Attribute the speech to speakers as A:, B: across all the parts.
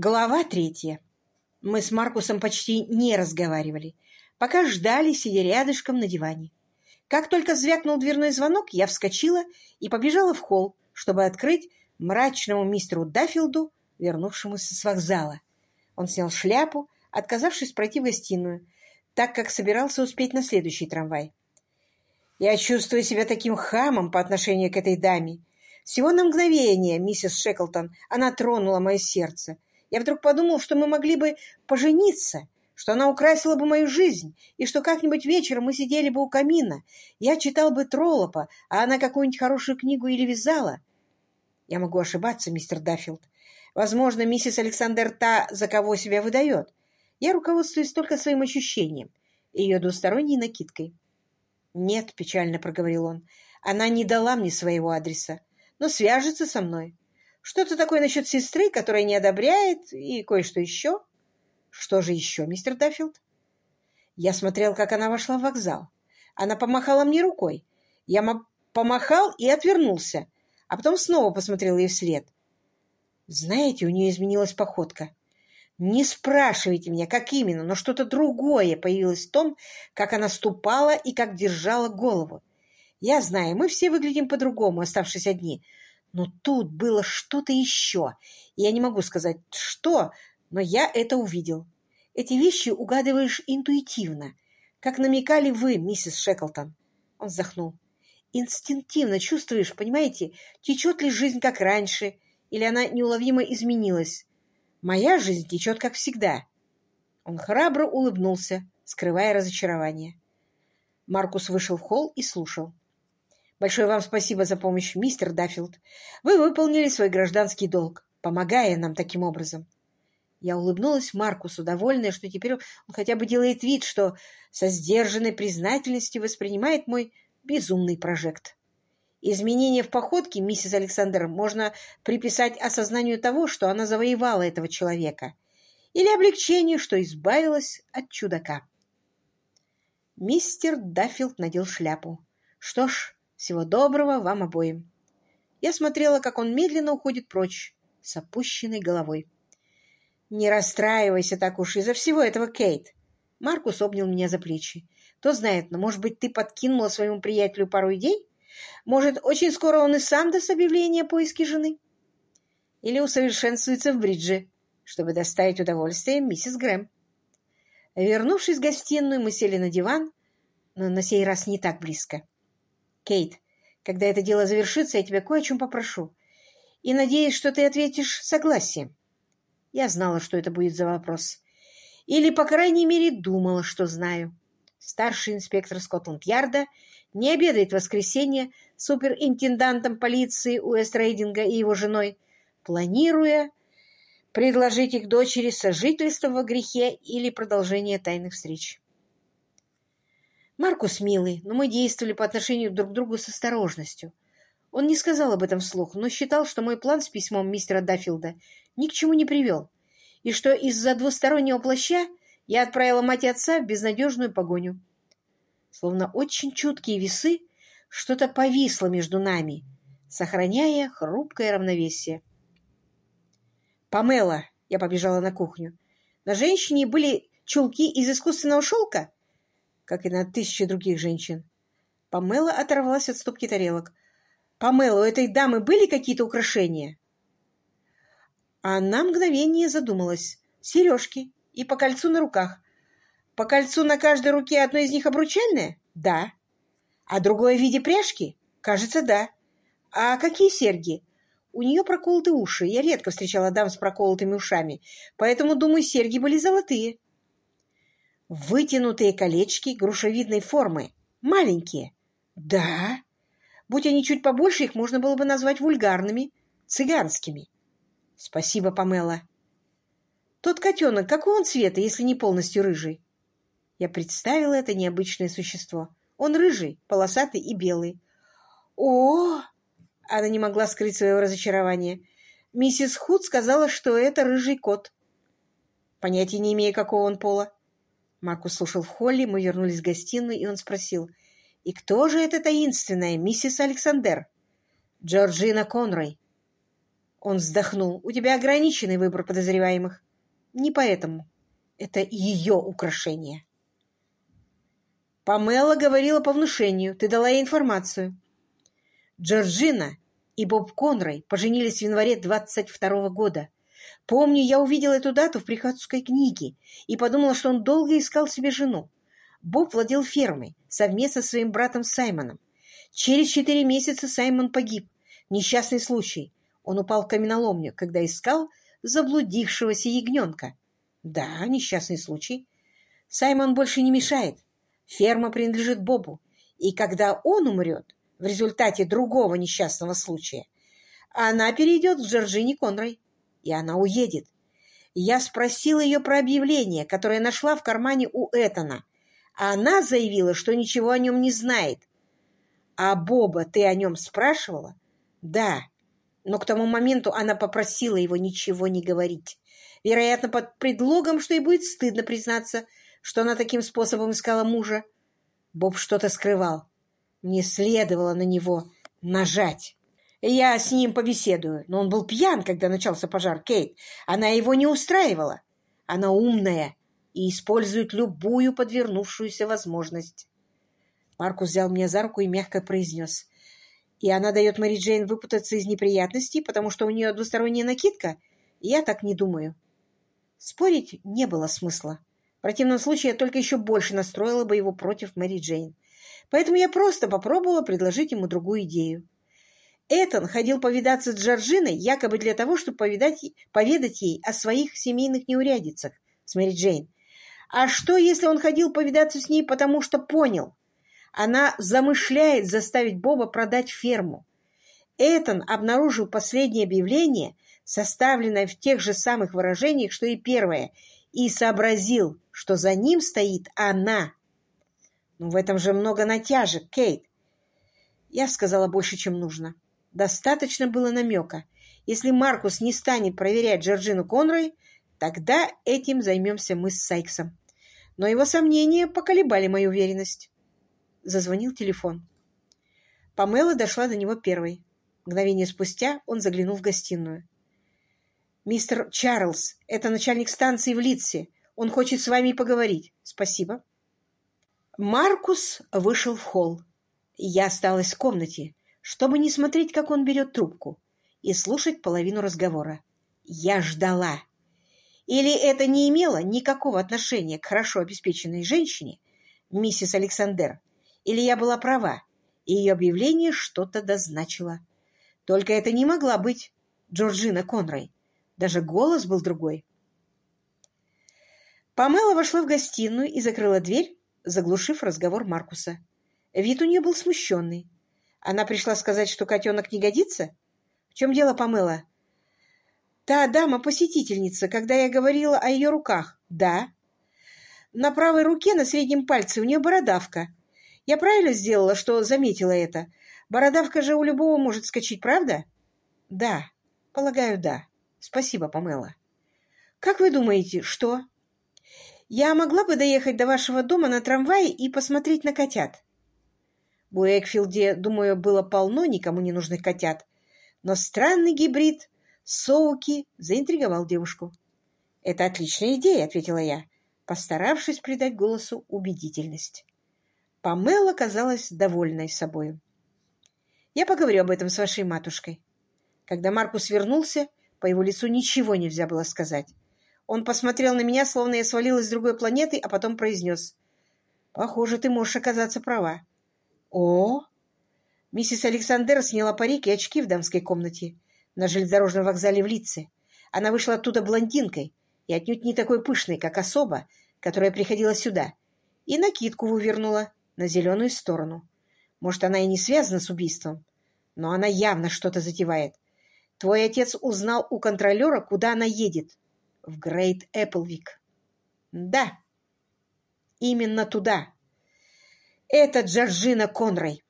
A: Глава третья. Мы с Маркусом почти не разговаривали, пока ждали, сидя рядышком на диване. Как только звякнул дверной звонок, я вскочила и побежала в холл, чтобы открыть мрачному мистеру Даффилду, вернувшемуся с вокзала. Он снял шляпу, отказавшись пройти в гостиную, так как собирался успеть на следующий трамвай. Я чувствую себя таким хамом по отношению к этой даме. Всего на мгновение, миссис Шеклтон, она тронула мое сердце — я вдруг подумал, что мы могли бы пожениться, что она украсила бы мою жизнь, и что как-нибудь вечером мы сидели бы у камина. Я читал бы Троллопа, а она какую-нибудь хорошую книгу или вязала. Я могу ошибаться, мистер Даффилд. Возможно, миссис Александр та, за кого себя выдает. Я руководствуюсь только своим ощущением и ее двусторонней накидкой. «Нет», — печально проговорил он, — «она не дала мне своего адреса, но свяжется со мной. Что-то такое насчет сестры, которая не одобряет, и кое-что еще. Что же еще, мистер Даффилд? Я смотрел, как она вошла в вокзал. Она помахала мне рукой. Я помахал и отвернулся, а потом снова посмотрел ей вслед. Знаете, у нее изменилась походка. Не спрашивайте меня, как именно, но что-то другое появилось в том, как она ступала и как держала голову. Я знаю, мы все выглядим по-другому, оставшись одни, но тут было что-то еще. И я не могу сказать, что, но я это увидел. Эти вещи угадываешь интуитивно, как намекали вы, миссис Шеклтон. Он вздохнул. Инстинктивно чувствуешь, понимаете, течет ли жизнь как раньше, или она неуловимо изменилась. Моя жизнь течет как всегда. Он храбро улыбнулся, скрывая разочарование. Маркус вышел в холл и слушал. Большое вам спасибо за помощь, мистер Даффилд. Вы выполнили свой гражданский долг, помогая нам таким образом. Я улыбнулась Маркусу, довольная, что теперь он хотя бы делает вид, что со сдержанной признательностью воспринимает мой безумный прожект. Изменение в походке, миссис Александр, можно приписать осознанию того, что она завоевала этого человека, или облегчению, что избавилась от чудака. Мистер Даффилд надел шляпу. Что ж, всего доброго вам обоим. Я смотрела, как он медленно уходит прочь, с опущенной головой. «Не расстраивайся так уж из-за всего этого, Кейт!» Маркус обнял меня за плечи. «Кто знает, но, может быть, ты подкинула своему приятелю пару идей? Может, очень скоро он и сам даст объявление о поиске жены? Или усовершенствуется в бридже, чтобы доставить удовольствие миссис Грэм?» Вернувшись в гостиную, мы сели на диван, но на сей раз не так близко. Кейт, когда это дело завершится, я тебя кое о чем попрошу. И надеюсь, что ты ответишь согласием. Я знала, что это будет за вопрос. Или, по крайней мере, думала, что знаю. Старший инспектор Скотланд-Ярда не обедает в воскресенье с суперинтендантом полиции Уэст-Рейдинга и его женой, планируя предложить их дочери сожительство во грехе или продолжение тайных встреч. Маркус милый, но мы действовали по отношению друг к другу с осторожностью. Он не сказал об этом вслух, но считал, что мой план с письмом мистера Даффилда ни к чему не привел, и что из-за двустороннего плаща я отправила мать и отца в безнадежную погоню. Словно очень чуткие весы, что-то повисло между нами, сохраняя хрупкое равновесие. «Памела!» — я побежала на кухню. «На женщине были чулки из искусственного шелка?» Как и на тысячи других женщин. Памела оторвалась от стопки тарелок. «Памела, у этой дамы были какие-то украшения?» Она мгновение задумалась. «Сережки и по кольцу на руках. По кольцу на каждой руке одно из них обручальное? Да. А другое в виде пряжки? Кажется, да. А какие серьги? У нее проколоты уши. Я редко встречала дам с проколотыми ушами, поэтому, думаю, серьги были золотые. Вытянутые колечки грушевидной формы. Маленькие. Да. Будь они чуть побольше, их можно было бы назвать вульгарными, цыганскими. Спасибо, Памела. Тот котенок, какого он цвета, если не полностью рыжий? Я представила это необычное существо. Он рыжий, полосатый и белый. О! Она не могла скрыть своего разочарования. Миссис Худ сказала, что это рыжий кот. Понятия не имея, какого он пола. Маркус слушал в холле, мы вернулись в гостиную, и он спросил, «И кто же эта таинственная миссис Александр?» «Джорджина Конрой». Он вздохнул. «У тебя ограниченный выбор подозреваемых. Не поэтому. Это ее украшение». Памела говорила по внушению. Ты дала ей информацию. Джорджина и Боб Конрой поженились в январе 22 -го года. Помню, я увидела эту дату в приходской книге и подумала, что он долго искал себе жену. Боб владел фермой совместно со своим братом Саймоном. Через четыре месяца Саймон погиб. Несчастный случай. Он упал в каменоломню, когда искал заблудившегося ягненка. Да, несчастный случай. Саймон больше не мешает. Ферма принадлежит Бобу. И когда он умрет в результате другого несчастного случая, она перейдет к Джорджине Конрой, и она уедет. Я спросила ее про объявление, которое нашла в кармане у Этана. Она заявила, что ничего о нем не знает. А Боба ты о нем спрашивала? Да. Но к тому моменту она попросила его ничего не говорить. Вероятно, под предлогом, что ей будет стыдно признаться, что она таким способом искала мужа. Боб что-то скрывал. Мне следовало на него нажать. Я с ним побеседую, но он был пьян, когда начался пожар Кейт. Она его не устраивала. Она умная и использует любую подвернувшуюся возможность. Маркус взял меня за руку и мягко произнес. И она дает Мэри Джейн выпутаться из неприятностей, потому что у нее двусторонняя накидка? Я так не думаю. Спорить не было смысла. В противном случае я только еще больше настроила бы его против Мэри Джейн. Поэтому я просто попробовала предложить ему другую идею. Этан ходил повидаться с Джорджиной якобы для того, чтобы повидать, поведать ей о своих семейных неурядицах с Мэри Джейн. А что, если он ходил повидаться с ней, потому что понял? Она замышляет заставить Боба продать ферму. Этан обнаружил последнее объявление, составленное в тех же самых выражениях, что и первое, и сообразил, что за ним стоит она. Ну, в этом же много натяжек, Кейт. Я сказала больше, чем нужно. Достаточно было намека. Если Маркус не станет проверять Джорджину Конрой, тогда этим займемся мы с Сайксом. Но его сомнения поколебали мою уверенность. Зазвонил телефон. Памела дошла до него первой. Мгновение спустя он заглянул в гостиную. «Мистер Чарльз, это начальник станции в Литсе. Он хочет с вами поговорить. Спасибо». Маркус вышел в холл. Я осталась в комнате, чтобы не смотреть, как он берет трубку, и слушать половину разговора. Я ждала. Или это не имело никакого отношения к хорошо обеспеченной женщине, миссис Александр, или я была права, и ее объявление что-то дозначило. Только это не могла быть Джорджина Конрой. Даже голос был другой. Памела вошла в гостиную и закрыла дверь, заглушив разговор Маркуса. Вид у нее был смущенный. Она пришла сказать, что котенок не годится? В чем дело, Памела? Та дама-посетительница, когда я говорила о ее руках. Да. На правой руке, на среднем пальце, у нее бородавка. Я правильно сделала, что заметила это? Бородавка же у любого может скачать, правда? Да, полагаю, да. Спасибо, Памела. Как вы думаете, что? Я могла бы доехать до вашего дома на трамвае и посмотреть на котят. В Уэкфилде, думаю, было полно никому не нужных котят. Но странный гибрид Соуки заинтриговал девушку. «Это отличная идея», — ответила я, постаравшись придать голосу убедительность. Памела казалась довольной собою. «Я поговорю об этом с вашей матушкой». Когда Маркус вернулся, по его лицу ничего нельзя было сказать. Он посмотрел на меня, словно я свалилась с другой планеты, а потом произнес. «Похоже, ты можешь оказаться права. О! Миссис Александр сняла парик и очки в дамской комнате на железнодорожном вокзале в Лице. Она вышла оттуда блондинкой и отнюдь не такой пышной, как особа, которая приходила сюда, и накидку вывернула на зеленую сторону. Может, она и не связана с убийством, но она явно что-то затевает. Твой отец узнал у контролера, куда она едет. В Грейт Эпплвик. Да, именно туда. Это Джорджина Конрой.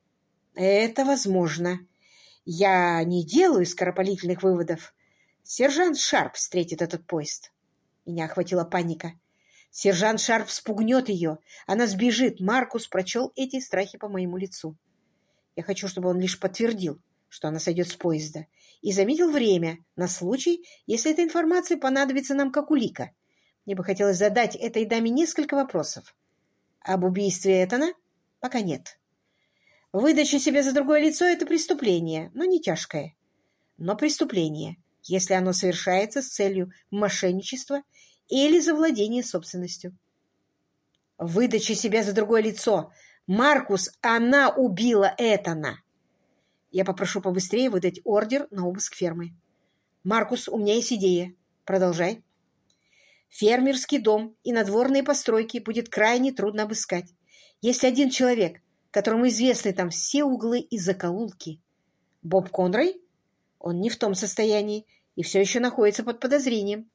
A: Это возможно. Я не делаю скоропалительных выводов. Сержант Шарп встретит этот поезд. Меня охватила паника. Сержант Шарп спугнет ее. Она сбежит. Маркус прочел эти страхи по моему лицу. Я хочу, чтобы он лишь подтвердил, что она сойдет с поезда, и заметил время на случай, если эта информация понадобится нам как улика. Мне бы хотелось задать этой даме несколько вопросов. Об убийстве Этана? Пока нет. Выдача себя за другое лицо — это преступление, но не тяжкое. Но преступление, если оно совершается с целью мошенничества или завладения собственностью. Выдача себя за другое лицо. Маркус, она убила Этана. Я попрошу побыстрее выдать ордер на обыск фермы. Маркус, у меня есть идея. Продолжай. Фермерский дом и надворные постройки будет крайне трудно обыскать. Есть один человек, которому известны там все углы и закоулки. Боб Конрой? Он не в том состоянии и все еще находится под подозрением.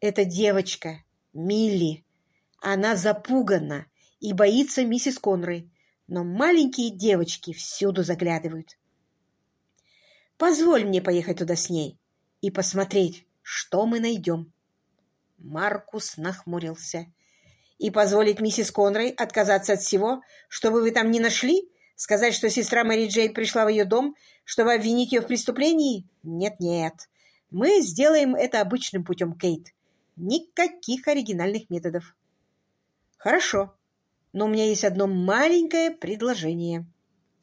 A: Это девочка, Милли. Она запугана и боится миссис Конрой, но маленькие девочки всюду заглядывают. Позволь мне поехать туда с ней и посмотреть, что мы найдем. Маркус нахмурился. И позволить миссис Конрой отказаться от всего, чтобы вы там не нашли? Сказать, что сестра Мэри Джейд пришла в ее дом, чтобы обвинить ее в преступлении? Нет-нет. Мы сделаем это обычным путем, Кейт. Никаких оригинальных методов. Хорошо. Но у меня есть одно маленькое предложение.